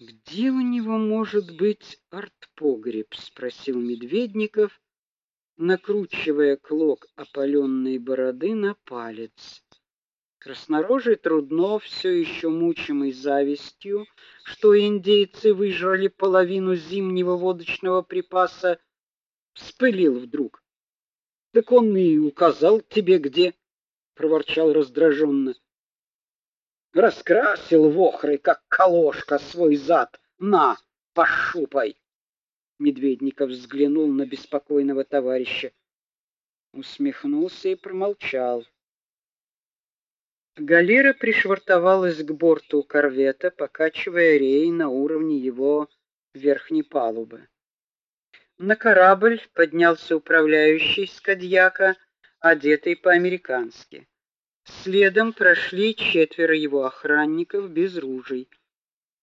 Где у него может быть артпогреб, спросил Медведников, накручивая клок опаленной бороды на палец. Краснорожий Труднов, все еще мучимый завистью, что индейцы выжрали половину зимнего водочного припаса, вспылил вдруг. Так он и указал тебе где, проворчал раздраженно. Раскрасил вохрой, как колошка, свой зад. На, пошупай. Медведников взглянул на беспокойного товарища, усмехнулся и промолчал. Галера пришвартовалась к борту корвета, покачивая рей на уровне его верхней палубы. На корабль поднялся управляющий с кадьяка, одетый по-американски. Следом прошли четверо его охранников без ружей.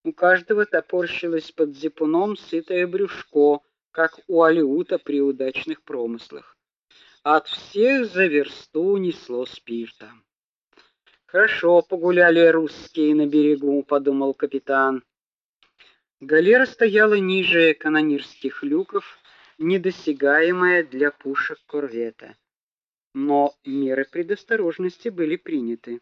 У каждого топорщилось под зипуном сытое брюшко, как у алиута при удачных промыслах. От всех за версту несло спиртом. Хорошо погуляли русские на берегу, подумал капитан. Галера стояла ниже канонирских люков, недосягаемая для пушек корвета. Но меры предосторожности были приняты.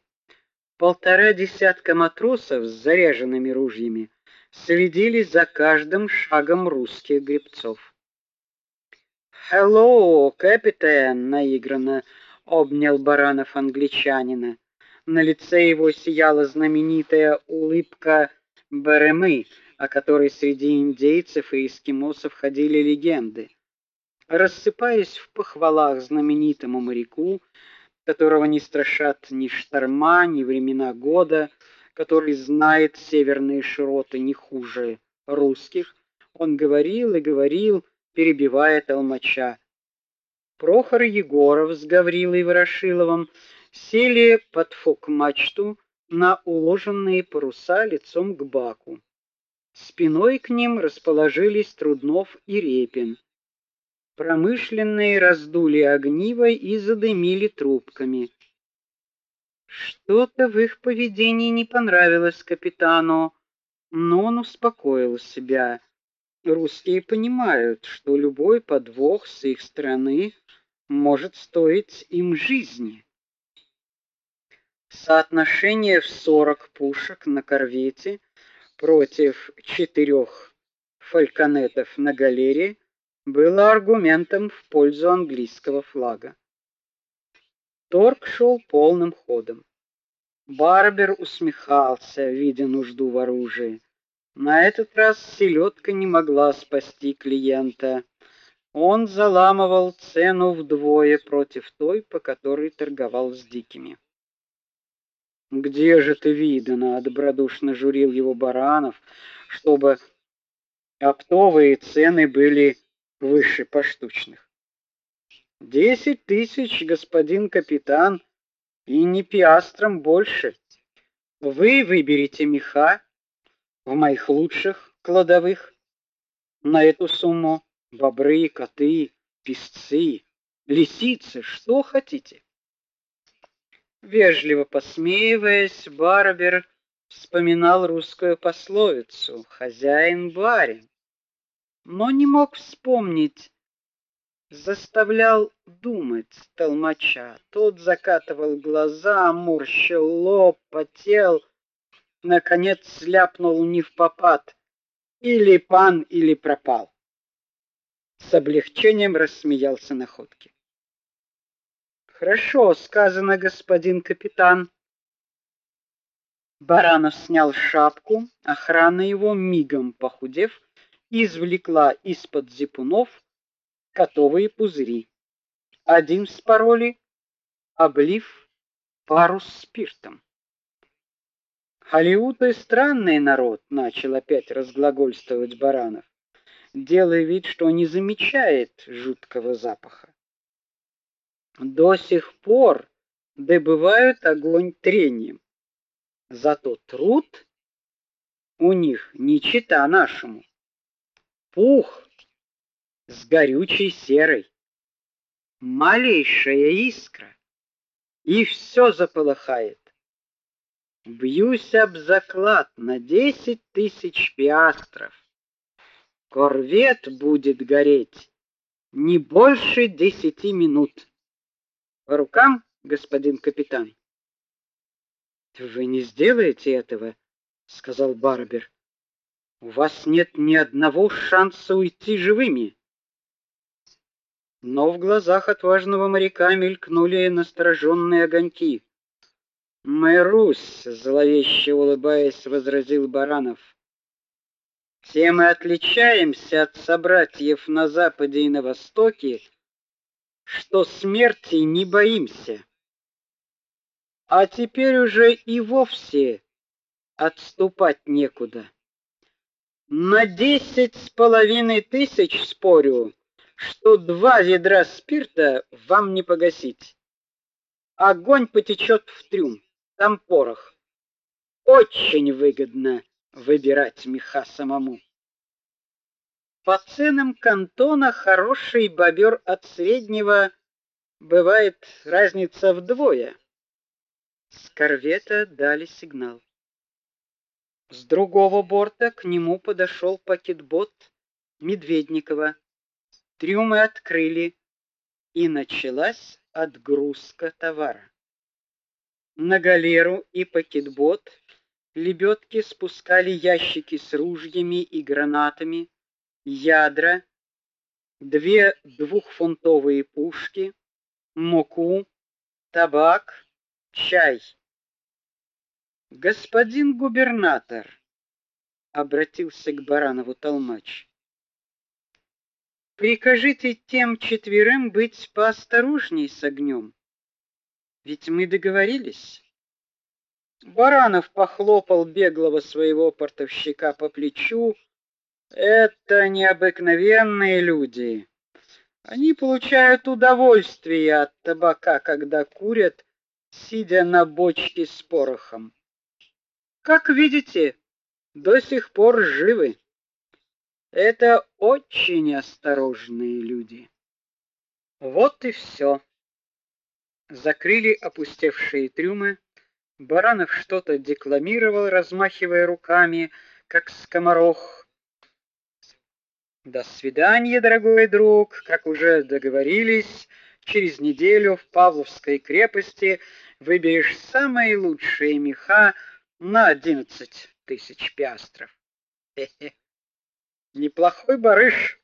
Полтора десятка матросов с заряженными ружьями следили за каждым шагом русских гребцов. "Hello, капитан", наигранно обнял Баранов англичанина. На лице его сияла знаменитая улыбка Беремы, о которой среди индейцев и эскимосов ходили легенды. Рассыпаясь в похвалах знаменитому моряку, которого не страшат ни шторма, ни времена года, который знает северные широты не хуже русских, он говорил и говорил, перебивая толмача. Прохор Егоров с Гаврилой Ворошиловым сели под фок-мачту на уложенные паруса лицом к баку. Спиной к ним расположились Труднов и Репин. Промышленные раздули огниво и задымили трубками. Что-то в их поведении не понравилось капитану, но он успокоил себя. Русские понимают, что любой подвох с их стороны может стоить им жизни. Соотношение в 40 пушек на корвете против четырех фальконетов на галере было аргументом в пользу английского флага. Торг шел полным ходом. Барбер усмехался, видя нужду в оружии. На этот раз селедка не могла спасти клиента. Он заламывал цену вдвое против той, по которой торговал с дикими. Где же ты видано, добродушно журил его Баранов, чтобы оптовые цены были выше поштучных. Десять тысяч, господин капитан, и не пиастром больше. Вы выберете меха в моих лучших кладовых на эту сумму бобры, коты, песцы, лисицы, что хотите. Вежливо посмеиваясь, Барбер вспоминал русскую пословицу «хозяин барин», но не мог вспомнить, заставлял думать толмача. Тот закатывал глаза, морщил лоб, потел, наконец сляпнул не в попад: или пан, или пропал. С облегчением рассмеялся находке. Хорошо сказано, господин капитан. Баранов снял шапку, охрана его мигом похудев извлекла из-под зипунов котовые пузыри. Один с пароли, облив парус спиртом. Халиуты странный народ, начал опять разглагольствовать Баранов, делая вид, что не замечает жуткого запаха до сих пор добывают огонь трением. Зато труд у них не чита нашему. Пух с горючей серой. Малейшая искра, и все заполыхает. Бьюсь об заклад на десять тысяч пиастров. Корвет будет гореть не больше десяти минут. По рукам, господин капитан. Вы не сделаете этого, сказал Барбер. У вас нет ни одного шанса уйти живыми. Но в глазах отважного моряка мелькнули настороженные огоньки. "Мэрус", зловеще улыбаясь, возразил Баранов. "Все мы отличаемся от собратьев на западе и на востоке, что смерти не боимся. А теперь уже и вовсе отступать некуда. На десять с половиной тысяч спорю, что два ведра спирта вам не погасить. Огонь потечет в трюм там порох. Очень выгодно выбирать меха самому. По ценам кантона хороший бобер от среднего бывает разница вдвое. С корвета дали сигнал. С другого борта к нему подошел пакетбот Медведникова. Трюмы открыли, и началась отгрузка товара. На галеру и пакетбот лебедки спускали ящики с ружьями и гранатами, ядра, две двухфунтовые пушки, муку, табак, чай. Господин губернатор обратился к Баранову толмач. Прикажите тем четверым быть поосторожней с огнем. Ведь мы договорились. Баранов похлопал беглого своего портовщика по плечу. Это необыкновенные люди. Они получают удовольствие от табака, когда курят, сидя на бочке с порохом. Как видите, до сих пор живы. Это очень осторожные люди. Вот и все закрыли опустевшие трюмы. Баранов что-то декламировал, размахивая руками, как скоморох. До свидания, дорогой друг, как уже договорились, через неделю в Павловской крепости выберешь самые лучшие меха на одиннадцать тысяч пиастров. Хе-хе. Неплохой барыш.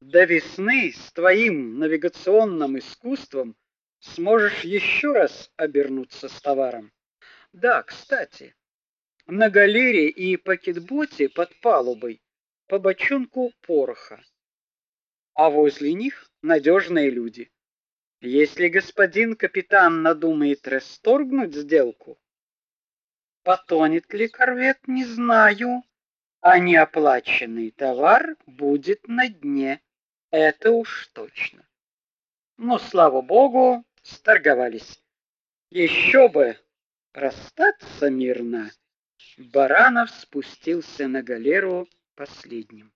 До весны с твоим навигационным искусством сможешь еще раз обернуться с товаром. Да, кстати, на галере и пакетботе под палубой по бочонку пороха, а возле них надежные люди. Если господин капитан надумает расторгнуть сделку, потонет ли корвет, не знаю, а неоплаченный товар будет на дне. Это уж точно. Но слава богу, сторговались. Еще бы расстаться мирно. Баранов спустился на галеру последним.